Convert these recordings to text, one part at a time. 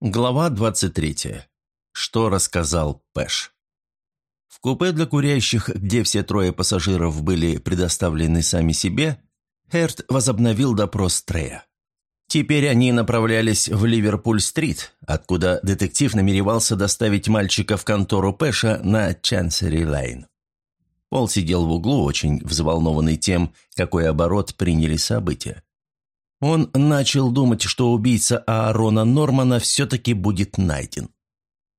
Глава 23. Что рассказал Пэш? В купе для курящих, где все трое пассажиров были предоставлены сами себе, Херт возобновил допрос Трея. Теперь они направлялись в Ливерпуль-стрит, откуда детектив намеревался доставить мальчика в контору Пэша на Чансери-Лейн. Пол сидел в углу, очень взволнованный тем, какой оборот приняли события. Он начал думать, что убийца Аарона Нормана все-таки будет найден.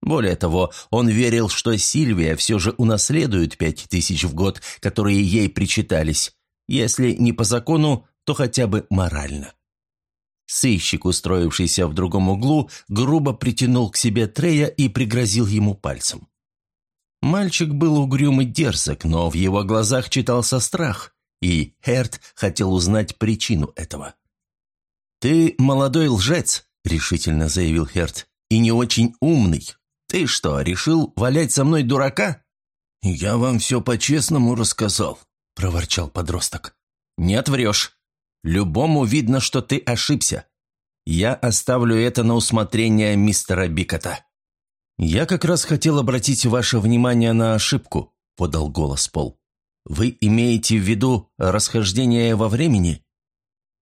Более того, он верил, что Сильвия все же унаследует пять тысяч в год, которые ей причитались, если не по закону, то хотя бы морально. Сыщик, устроившийся в другом углу, грубо притянул к себе Трея и пригрозил ему пальцем. Мальчик был угрюм и дерзок, но в его глазах читался страх, и Херт хотел узнать причину этого. «Ты молодой лжец», — решительно заявил Херт, — «и не очень умный. Ты что, решил валять со мной дурака?» «Я вам все по-честному рассказал», — проворчал подросток. «Нет, врешь. Любому видно, что ты ошибся. Я оставлю это на усмотрение мистера Бикота». «Я как раз хотел обратить ваше внимание на ошибку», — подал голос Пол. «Вы имеете в виду расхождение во времени?»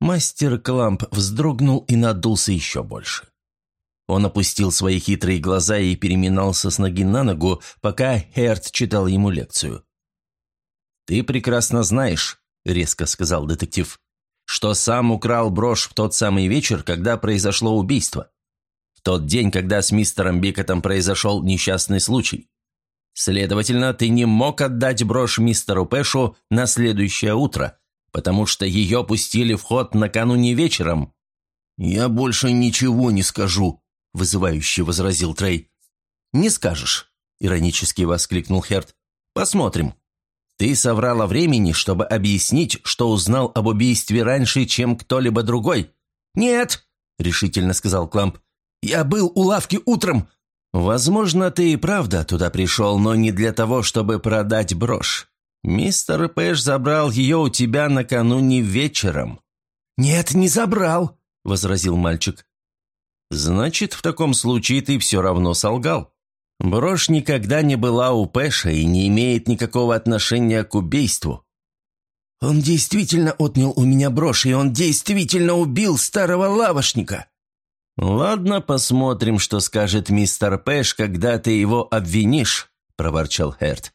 Мастер Кламп вздрогнул и надулся еще больше. Он опустил свои хитрые глаза и переминался с ноги на ногу, пока Херт читал ему лекцию. «Ты прекрасно знаешь», — резко сказал детектив, «что сам украл брошь в тот самый вечер, когда произошло убийство. В тот день, когда с мистером Бикотом произошел несчастный случай. Следовательно, ты не мог отдать брошь мистеру Пэшу на следующее утро, потому что ее пустили в ход накануне вечером». «Я больше ничего не скажу», — вызывающе возразил Трей. «Не скажешь», — иронически воскликнул Херт. «Посмотрим. Ты соврал о времени, чтобы объяснить, что узнал об убийстве раньше, чем кто-либо другой». «Нет», — решительно сказал Кламп. «Я был у лавки утром». «Возможно, ты и правда туда пришел, но не для того, чтобы продать брошь. «Мистер Пэш забрал ее у тебя накануне вечером». «Нет, не забрал», — возразил мальчик. «Значит, в таком случае ты все равно солгал. Брошь никогда не была у Пэша и не имеет никакого отношения к убийству». «Он действительно отнял у меня брошь, и он действительно убил старого лавошника». «Ладно, посмотрим, что скажет мистер Пэш, когда ты его обвинишь», — проворчал Херт.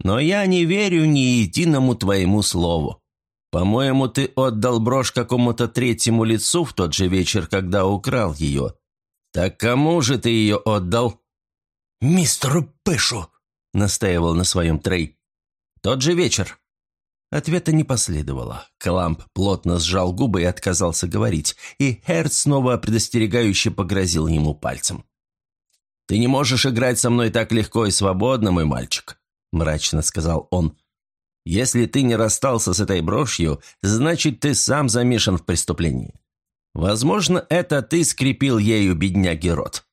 Но я не верю ни единому твоему слову. По-моему, ты отдал брошь какому-то третьему лицу в тот же вечер, когда украл ее. Так кому же ты ее отдал?» «Мистеру Пэшу», — настаивал на своем Трей. «Тот же вечер». Ответа не последовало. Кламп плотно сжал губы и отказался говорить, и Херц снова предостерегающе погрозил ему пальцем. «Ты не можешь играть со мной так легко и свободно, мой мальчик мрачно сказал он. «Если ты не расстался с этой брошью, значит, ты сам замешан в преступлении. Возможно, это ты скрепил ею бедняги рот.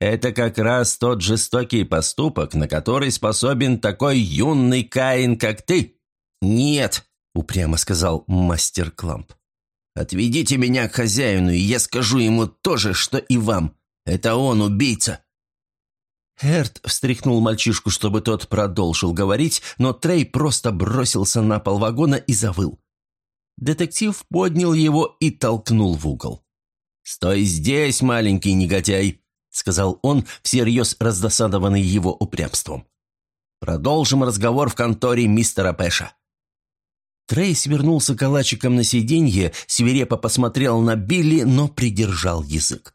Это как раз тот жестокий поступок, на который способен такой юный Каин, как ты». «Нет», — упрямо сказал мастер Кламп. «Отведите меня к хозяину, и я скажу ему то же, что и вам. Это он убийца». Эрт встряхнул мальчишку, чтобы тот продолжил говорить, но Трей просто бросился на пол вагона и завыл. Детектив поднял его и толкнул в угол. «Стой здесь, маленький негодяй!» — сказал он, всерьез раздосадованный его упрямством. «Продолжим разговор в конторе мистера Пэша». Трей свернулся калачиком на сиденье, свирепо посмотрел на Билли, но придержал язык.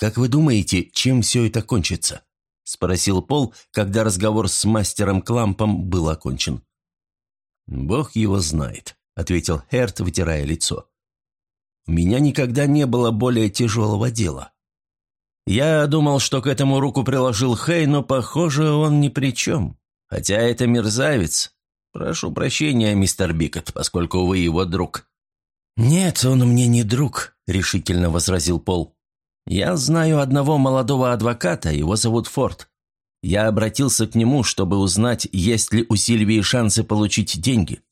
«Как вы думаете, чем все это кончится?» – спросил Пол, когда разговор с мастером Клампом был окончен. «Бог его знает», – ответил Херт, вытирая лицо. «У меня никогда не было более тяжелого дела. Я думал, что к этому руку приложил Хей, но, похоже, он ни при чем. Хотя это мерзавец. Прошу прощения, мистер Бикот, поскольку вы его друг». «Нет, он мне не друг», – решительно возразил Пол. «Я знаю одного молодого адвоката, его зовут Форд. Я обратился к нему, чтобы узнать, есть ли у Сильвии шансы получить деньги.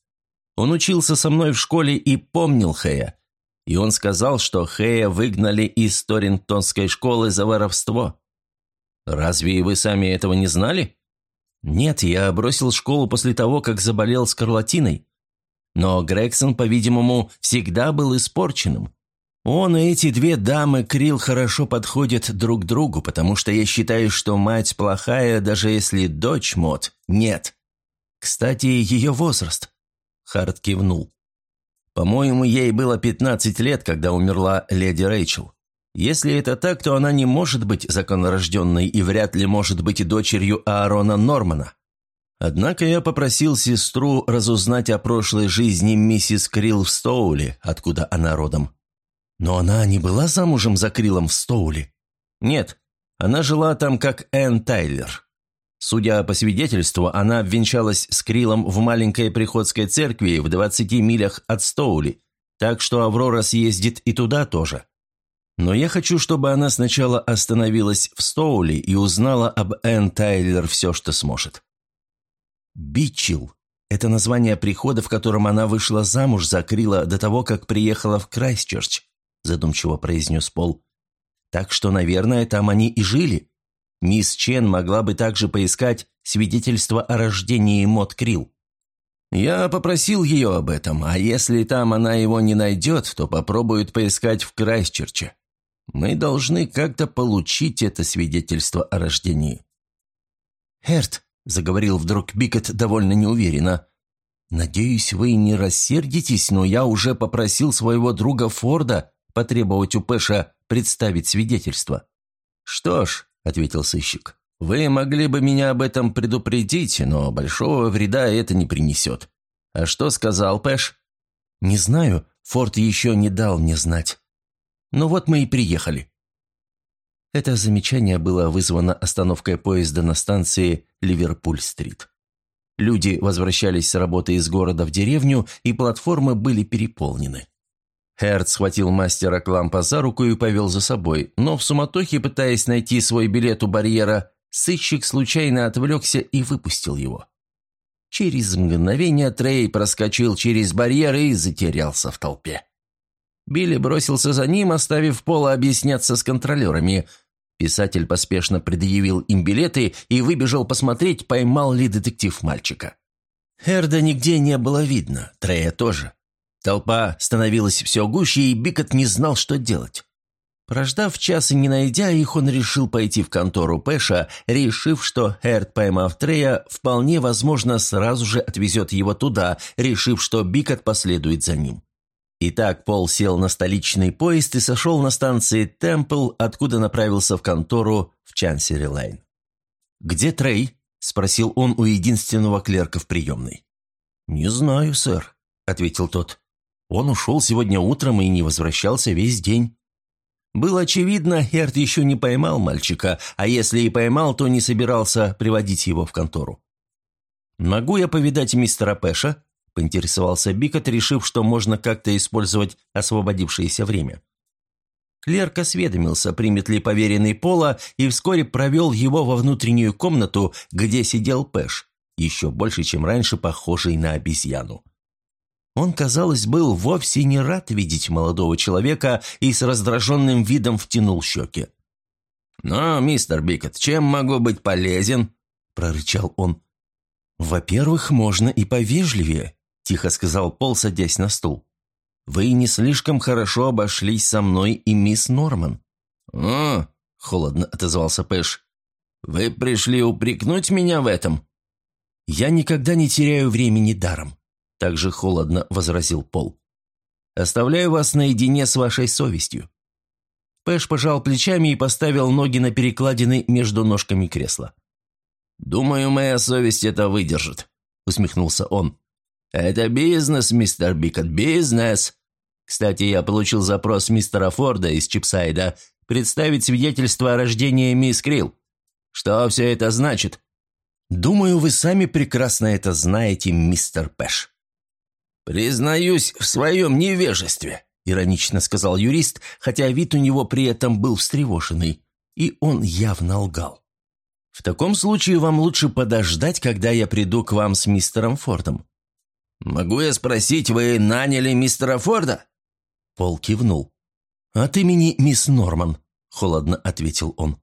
Он учился со мной в школе и помнил Хэя. И он сказал, что Хэя выгнали из Торингтонской школы за воровство. Разве вы сами этого не знали? Нет, я бросил школу после того, как заболел скарлатиной. Но Грегсон, по-видимому, всегда был испорченным. Он и эти две дамы Крил хорошо подходят друг другу, потому что я считаю, что мать плохая, даже если дочь Мот нет. Кстати, ее возраст. Харт кивнул. По-моему, ей было 15 лет, когда умерла леди Рэйчел. Если это так, то она не может быть законорожденной и вряд ли может быть и дочерью Аарона Нормана. Однако я попросил сестру разузнать о прошлой жизни миссис Крилл в Стоуле, откуда она родом. Но она не была замужем за Криллом в Стоуле? Нет, она жила там как Энн Тайлер. Судя по свидетельству, она обвенчалась с Криллом в маленькой приходской церкви в 20 милях от Стоули, так что Аврора съездит и туда тоже. Но я хочу, чтобы она сначала остановилась в Стоули и узнала об Энн Тайлер все, что сможет. Бичил – это название прихода, в котором она вышла замуж за Крила до того, как приехала в Крайстчерч, задумчиво произнес Пол. Так что, наверное, там они и жили. Мисс Чен могла бы также поискать свидетельство о рождении Мот Крил. Я попросил ее об этом, а если там она его не найдет, то попробует поискать в Крайстчерче. Мы должны как-то получить это свидетельство о рождении». «Эрт», — заговорил вдруг Бикет довольно неуверенно, «надеюсь, вы не рассердитесь, но я уже попросил своего друга Форда потребовать у Пэша представить свидетельство». «Что ж», — ответил сыщик, — «вы могли бы меня об этом предупредить, но большого вреда это не принесет». «А что сказал Пэш?» «Не знаю, Форд еще не дал мне знать». Ну вот мы и приехали». Это замечание было вызвано остановкой поезда на станции Ливерпуль-стрит. Люди возвращались с работы из города в деревню, и платформы были переполнены. Херд схватил мастера Клампа за руку и повел за собой, но в суматохе, пытаясь найти свой билет у барьера, сыщик случайно отвлекся и выпустил его. Через мгновение Трей проскочил через барьер и затерялся в толпе. Билли бросился за ним, оставив Пола объясняться с контролерами. Писатель поспешно предъявил им билеты и выбежал посмотреть, поймал ли детектив мальчика. Эрда нигде не было видно, Трея тоже. Толпа становилась все гуще, и Бикот не знал, что делать. Прождав час и не найдя их, он решил пойти в контору Пэша, решив, что Эрд, поймав Трея, вполне возможно сразу же отвезет его туда, решив, что Бикот последует за ним. Итак, Пол сел на столичный поезд и сошел на станции Темпл, откуда направился в контору в Чансери-Лейн. «Где Трей?» – спросил он у единственного клерка в приемной. «Не знаю, сэр», – ответил тот. «Он ушел сегодня утром и не возвращался весь день». Было очевидно, Эрт еще не поймал мальчика, а если и поймал, то не собирался приводить его в контору. «Могу я повидать мистера Пэша?» поинтересовался Бикот, решив, что можно как-то использовать освободившееся время. Клерк осведомился, примет ли поверенный Пола, и вскоре провел его во внутреннюю комнату, где сидел Пэш, еще больше, чем раньше похожий на обезьяну. Он, казалось, был вовсе не рад видеть молодого человека и с раздраженным видом втянул щеки. «Ну, мистер Бикот, чем могу быть полезен?» – прорычал он. «Во-первых, можно и повежливее», тихо сказал Пол, садясь на стул. «Вы не слишком хорошо обошлись со мной и мисс Норман». «О!» – холодно отозвался Пэш. «Вы пришли упрекнуть меня в этом?» «Я никогда не теряю времени даром», – также холодно возразил Пол. «Оставляю вас наедине с вашей совестью». Пэш пожал плечами и поставил ноги на перекладины между ножками кресла. «Думаю, моя совесть это выдержит», – усмехнулся он. «Это бизнес, мистер Бикот, бизнес!» Кстати, я получил запрос мистера Форда из Чипсайда представить свидетельство о рождении мисс Крилл. Что все это значит? Думаю, вы сами прекрасно это знаете, мистер Пэш. «Признаюсь в своем невежестве», – иронично сказал юрист, хотя вид у него при этом был встревоженный, и он явно лгал. «В таком случае вам лучше подождать, когда я приду к вам с мистером Фордом. «Могу я спросить, вы наняли мистера Форда?» Пол кивнул. «От имени мисс Норман», — холодно ответил он.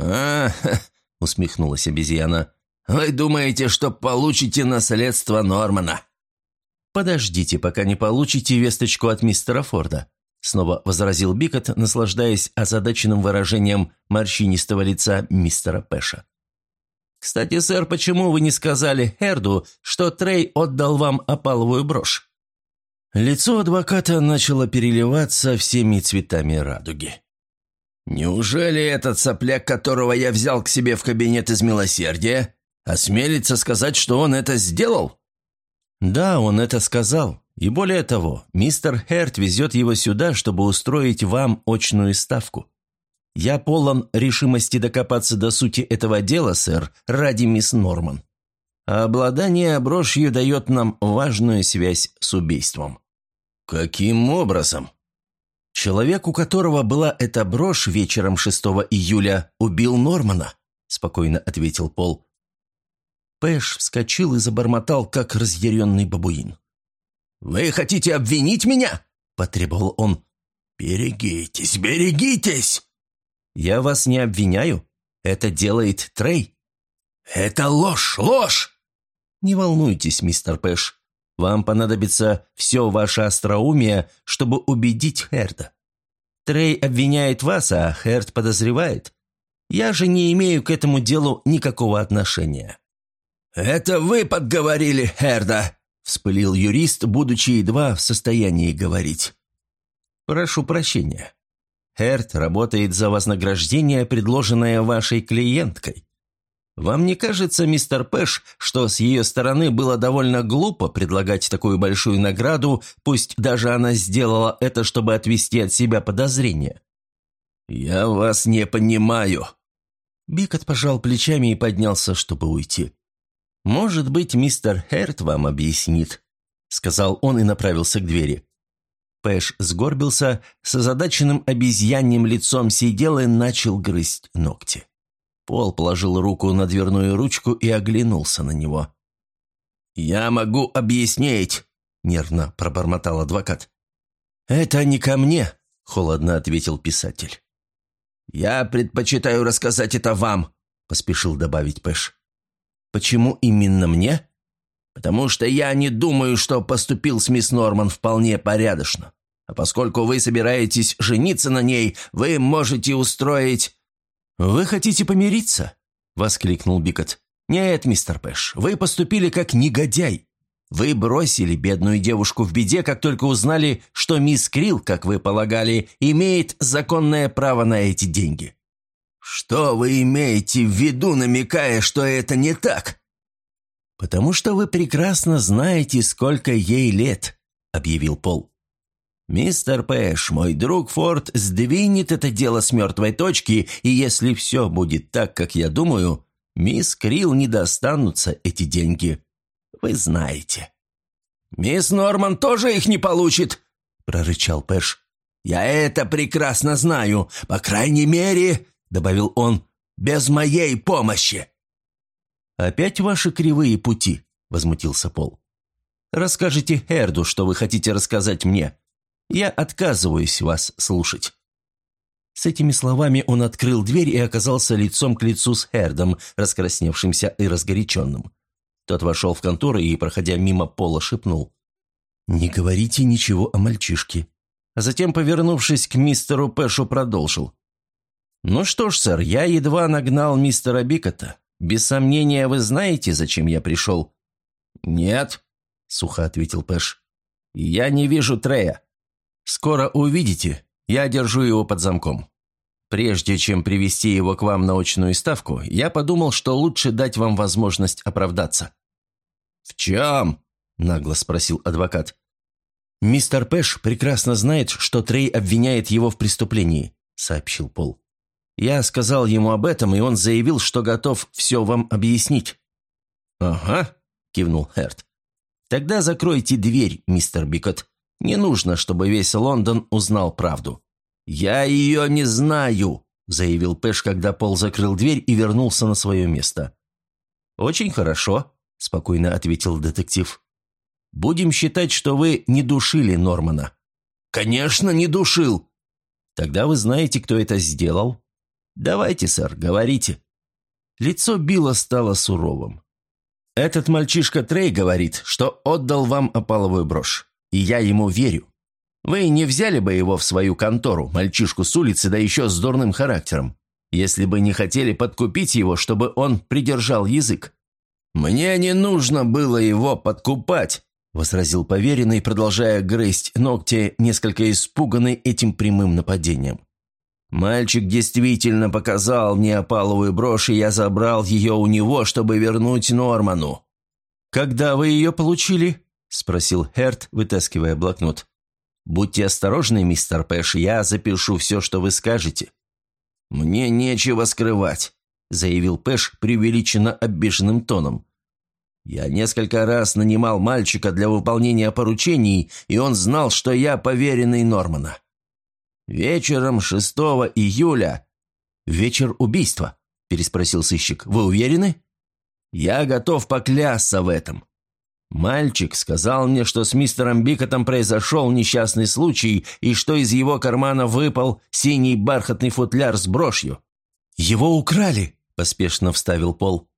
а усмехнулась обезьяна. «Вы думаете, что получите наследство Нормана?» «Подождите, пока не получите весточку от мистера Форда», снова возразил Бикот, наслаждаясь озадаченным выражением морщинистого лица мистера Пэша. «Кстати, сэр, почему вы не сказали Херду, что Трей отдал вам опаловую брошь?» Лицо адвоката начало переливаться всеми цветами радуги. «Неужели этот сопляк, которого я взял к себе в кабинет из милосердия, осмелится сказать, что он это сделал?» «Да, он это сказал. И более того, мистер Херт везет его сюда, чтобы устроить вам очную ставку. Я полон решимости докопаться до сути этого дела, сэр, ради мисс Норман. А обладание брошью дает нам важную связь с убийством». «Каким образом?» «Человек, у которого была эта брошь вечером 6 июля, убил Нормана», – спокойно ответил Пол. Пэш вскочил и забормотал, как разъяренный бабуин. «Вы хотите обвинить меня?» – потребовал он. «Берегитесь, берегитесь!» «Я вас не обвиняю. Это делает Трей». «Это ложь, ложь!» «Не волнуйтесь, мистер Пэш. Вам понадобится все ваше остроумие, чтобы убедить Херда. Трей обвиняет вас, а Херд подозревает. Я же не имею к этому делу никакого отношения». «Это вы подговорили Херда!» – вспылил юрист, будучи едва в состоянии говорить. «Прошу прощения. Херд работает за вознаграждение, предложенное вашей клиенткой. Вам не кажется, мистер Пэш, что с ее стороны было довольно глупо предлагать такую большую награду, пусть даже она сделала это, чтобы отвести от себя подозрения?» «Я вас не понимаю». Бикот пожал плечами и поднялся, чтобы уйти. «Может быть, мистер Херт вам объяснит», — сказал он и направился к двери. Пэш сгорбился, с озадаченным обезьяньим лицом сидел и начал грызть ногти. Пол положил руку на дверную ручку и оглянулся на него. «Я могу объяснить», — нервно пробормотал адвокат. «Это не ко мне», — холодно ответил писатель. «Я предпочитаю рассказать это вам», — поспешил добавить Пэш. «Почему именно мне?» «Потому что я не думаю, что поступил с мисс Норман вполне порядочно. А поскольку вы собираетесь жениться на ней, вы можете устроить...» «Вы хотите помириться?» – воскликнул Бикот. «Нет, мистер Пэш, вы поступили как негодяй. Вы бросили бедную девушку в беде, как только узнали, что мисс Крилл, как вы полагали, имеет законное право на эти деньги». «Что вы имеете в виду, намекая, что это не так?» «Потому что вы прекрасно знаете, сколько ей лет», – объявил Пол. «Мистер Пэш, мой друг Форд сдвинет это дело с мертвой точки, и если все будет так, как я думаю, мисс Крилл не достанутся эти деньги. Вы знаете». «Мисс Норман тоже их не получит», – прорычал Пэш. «Я это прекрасно знаю. По крайней мере», – добавил он, – «без моей помощи». «Опять ваши кривые пути», – возмутился Пол. «Расскажите Херду, что вы хотите рассказать мне. Я отказываюсь вас слушать». С этими словами он открыл дверь и оказался лицом к лицу с Хердом, раскрасневшимся и разгоряченным. Тот вошел в контору и, проходя мимо пола, шепнул. «Не говорите ничего о мальчишке». А затем, повернувшись к мистеру Пэшу, продолжил. «Ну что ж, сэр, я едва нагнал мистера Бикота. Без сомнения, вы знаете, зачем я пришел?» «Нет», — сухо ответил Пэш. «Я не вижу Трея». «Скоро увидите. Я держу его под замком. Прежде чем привести его к вам на очную ставку, я подумал, что лучше дать вам возможность оправдаться». «В чем?» – нагло спросил адвокат. «Мистер Пэш прекрасно знает, что Трей обвиняет его в преступлении», – сообщил Пол. «Я сказал ему об этом, и он заявил, что готов все вам объяснить». «Ага», – кивнул Херт. «Тогда закройте дверь, мистер Бикот. Не нужно, чтобы весь Лондон узнал правду». «Я ее не знаю», – заявил Пэш, когда Пол закрыл дверь и вернулся на свое место. «Очень хорошо», – спокойно ответил детектив. «Будем считать, что вы не душили Нормана». «Конечно, не душил!» «Тогда вы знаете, кто это сделал?» «Давайте, сэр, говорите». Лицо Билла стало суровым. «Этот мальчишка Трей говорит, что отдал вам опаловую брошь, и я ему верю. Вы не взяли бы его в свою контору, мальчишку с улицы, да еще с дурным характером, если бы не хотели подкупить его, чтобы он придержал язык». «Мне не нужно было его подкупать», – возразил поверенный, продолжая грызть ногти, несколько испуганный этим прямым нападением. «Мальчик действительно показал мне опаловую брошь, и я забрал ее у него, чтобы вернуть Норману». «Когда вы ее получили?» – спросил Херт, вытаскивая блокнот. «Будьте осторожны, мистер Пэш, я запишу все, что вы скажете». «Мне нечего скрывать», – заявил Пэш преувеличенно обиженным тоном. «Я несколько раз нанимал мальчика для выполнения поручений, и он знал, что я поверенный Нормана. Вечером 6 июля...» «Вечер убийства?» – переспросил сыщик. «Вы уверены?» «Я готов поклясться в этом. Мальчик сказал мне, что с мистером Бикотом произошел несчастный случай и что из его кармана выпал синий бархатный футляр с брошью. «Его украли!» – поспешно вставил Пол.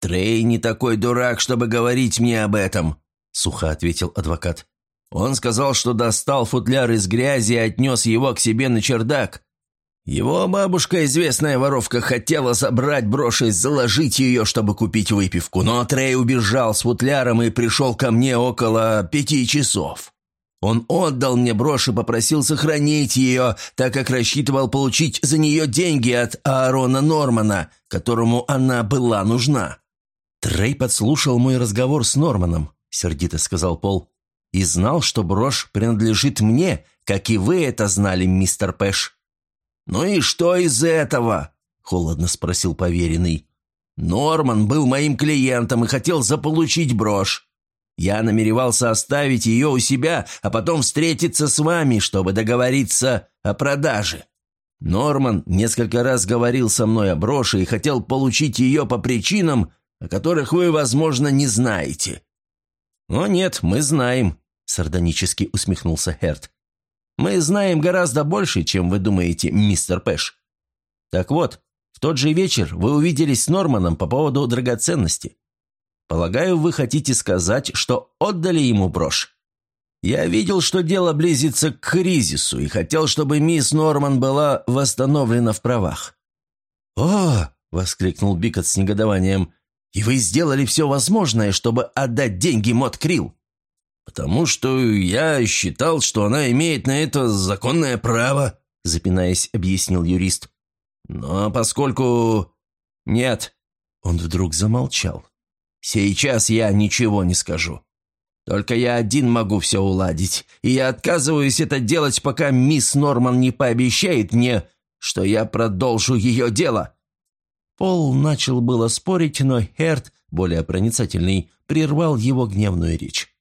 «Трей не такой дурак, чтобы говорить мне об этом», – сухо ответил адвокат. «Он сказал, что достал футляр из грязи и отнес его к себе на чердак. Его бабушка, известная воровка, хотела забрать брошь и заложить ее, чтобы купить выпивку, но Трей убежал с футляром и пришел ко мне около пяти часов. Он отдал мне брошь и попросил сохранить ее, так как рассчитывал получить за нее деньги от Аарона Нормана, которому она была нужна. «Трей подслушал мой разговор с Норманом», — сердито сказал Пол, «и знал, что брошь принадлежит мне, как и вы это знали, мистер Пэш». «Ну и что из этого?» – холодно спросил поверенный. «Норман был моим клиентом и хотел заполучить брошь. Я намеревался оставить ее у себя, а потом встретиться с вами, чтобы договориться о продаже. Норман несколько раз говорил со мной о броши и хотел получить ее по причинам, о которых вы, возможно, не знаете». «О нет, мы знаем», – сардонически усмехнулся Херт. Мы знаем гораздо больше, чем вы думаете, мистер Пэш. Так вот, в тот же вечер вы увиделись с Норманом по поводу драгоценности. Полагаю, вы хотите сказать, что отдали ему брошь. Я видел, что дело близится к кризису и хотел, чтобы мисс Норман была восстановлена в правах. «О!» – воскликнул Бикот с негодованием. «И вы сделали все возможное, чтобы отдать деньги Мот Крилл?» «Потому что я считал, что она имеет на это законное право», запинаясь, объяснил юрист. «Но поскольку...» «Нет», он вдруг замолчал. «Сейчас я ничего не скажу. Только я один могу все уладить, и я отказываюсь это делать, пока мисс Норман не пообещает мне, что я продолжу ее дело». Пол начал было спорить, но Херт, более проницательный, прервал его гневную речь.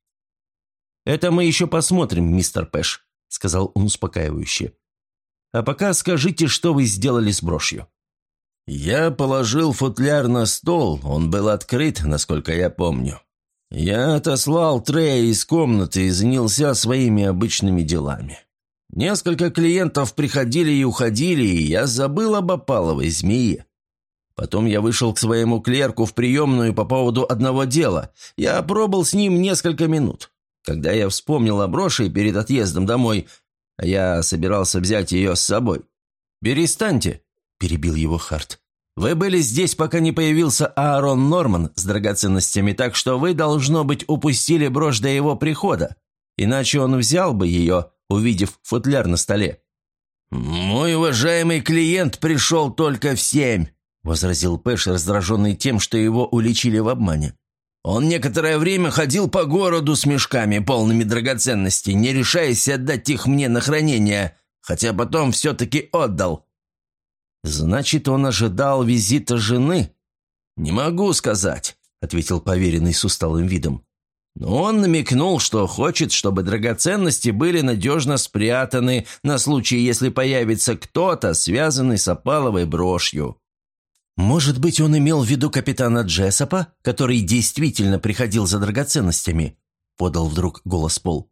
«Это мы еще посмотрим, мистер Пэш», — сказал он успокаивающе. «А пока скажите, что вы сделали с брошью». «Я положил футляр на стол, он был открыт, насколько я помню. Я отослал Трея из комнаты и занялся своими обычными делами. Несколько клиентов приходили и уходили, и я забыл об опаловой змее. Потом я вышел к своему клерку в приемную по поводу одного дела. Я пробыл с ним несколько минут. Когда я вспомнил о броши перед отъездом домой, я собирался взять ее с собой. «Перестаньте», – перебил его Харт. «Вы были здесь, пока не появился Аарон Норман с драгоценностями, так что вы, должно быть, упустили брошь до его прихода. Иначе он взял бы ее, увидев футляр на столе». «Мой уважаемый клиент пришел только в семь», – возразил Пэш, раздраженный тем, что его уличили в обмане. Он некоторое время ходил по городу с мешками, полными драгоценностей, не решаясь отдать их мне на хранение, хотя потом все-таки отдал. Значит, он ожидал визита жены? Не могу сказать, ответил поверенный с усталым видом. Но он намекнул, что хочет, чтобы драгоценности были надежно спрятаны на случай, если появится кто-то, связанный с опаловой брошью. «Может быть, он имел в виду капитана Джессопа, который действительно приходил за драгоценностями?» – подал вдруг голос Пол.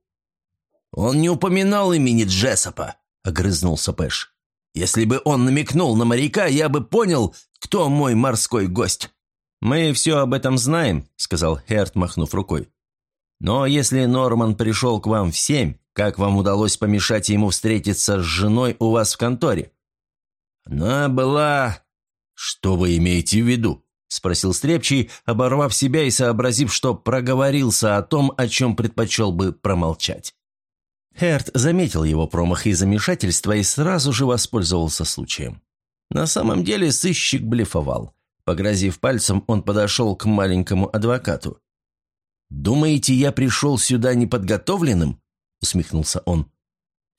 «Он не упоминал имени Джессопа», — огрызнулся Пэш. «Если бы он намекнул на моряка, я бы понял, кто мой морской гость». «Мы все об этом знаем», — сказал Херт, махнув рукой. «Но если Норман пришел к вам в семь, как вам удалось помешать ему встретиться с женой у вас в конторе?» «Она была...» «Что вы имеете в виду?» – спросил Стрепчий, оборвав себя и сообразив, что проговорился о том, о чем предпочел бы промолчать. Херт заметил его промах и замешательство и сразу же воспользовался случаем. На самом деле сыщик блефовал. Погрозив пальцем, он подошел к маленькому адвокату. «Думаете, я пришел сюда неподготовленным?» – усмехнулся он.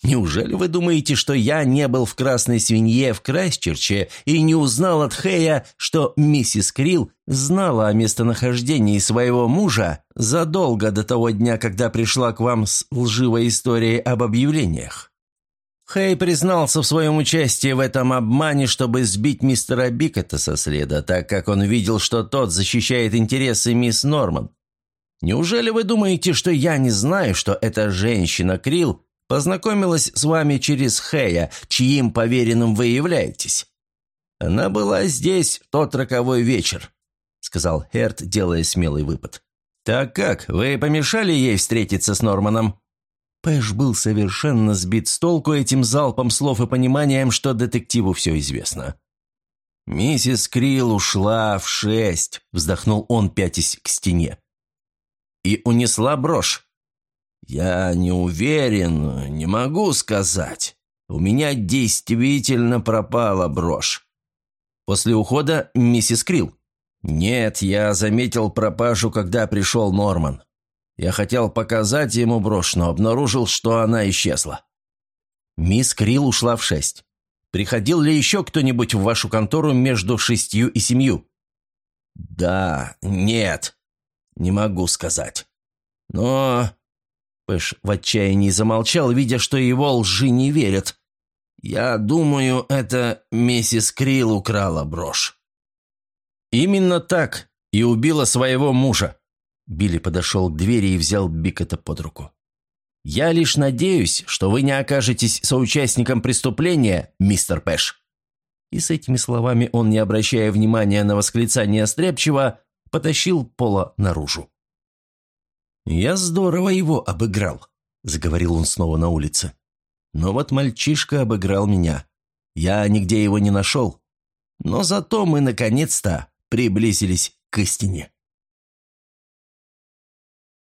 «Неужели вы думаете, что я не был в «Красной свинье» в Крайсчерче и не узнал от Хэя, что миссис Крилл знала о местонахождении своего мужа задолго до того дня, когда пришла к вам с лживой историей об объявлениях?» Хэй признался в своем участии в этом обмане, чтобы сбить мистера Бикета со следа, так как он видел, что тот защищает интересы мисс Норман. Неужели вы думаете, что я не знаю, что эта женщина Крилл познакомилась с вами через Хэя, чьим поверенным вы являетесь? Она была здесь в тот роковой вечер», — сказал Херт, делая смелый выпад. «Так как, вы помешали ей встретиться с Норманом?» Пэш был совершенно сбит с толку этим залпом слов и пониманием, что детективу все известно. «Миссис Крилл ушла в шесть», — вздохнул он, пятясь к стене и унесла брошь. «Я не уверен, не могу сказать. У меня действительно пропала брошь». После ухода миссис Крилл. «Нет, я заметил пропажу, когда пришел Норман. Я хотел показать ему брошь, но обнаружил, что она исчезла». Мисс Крилл ушла в шесть. Приходил ли еще кто-нибудь в вашу контору между шестью и семью? Да, нет. «Не могу сказать. Но...» Пэш в отчаянии замолчал, видя, что его лжи не верят. «Я думаю, это миссис Крилл украла брошь». «Именно так. И убила своего мужа». Билли подошел к двери и взял Бикета под руку. «Я лишь надеюсь, что вы не окажетесь соучастником преступления, мистер Пэш». И с этими словами он, не обращая внимания на восклицание Стряпчего, потащил Пола наружу. «Я здорово его обыграл», — заговорил он снова на улице. «Но вот мальчишка обыграл меня. Я нигде его не нашел. Но зато мы наконец-то приблизились к истине».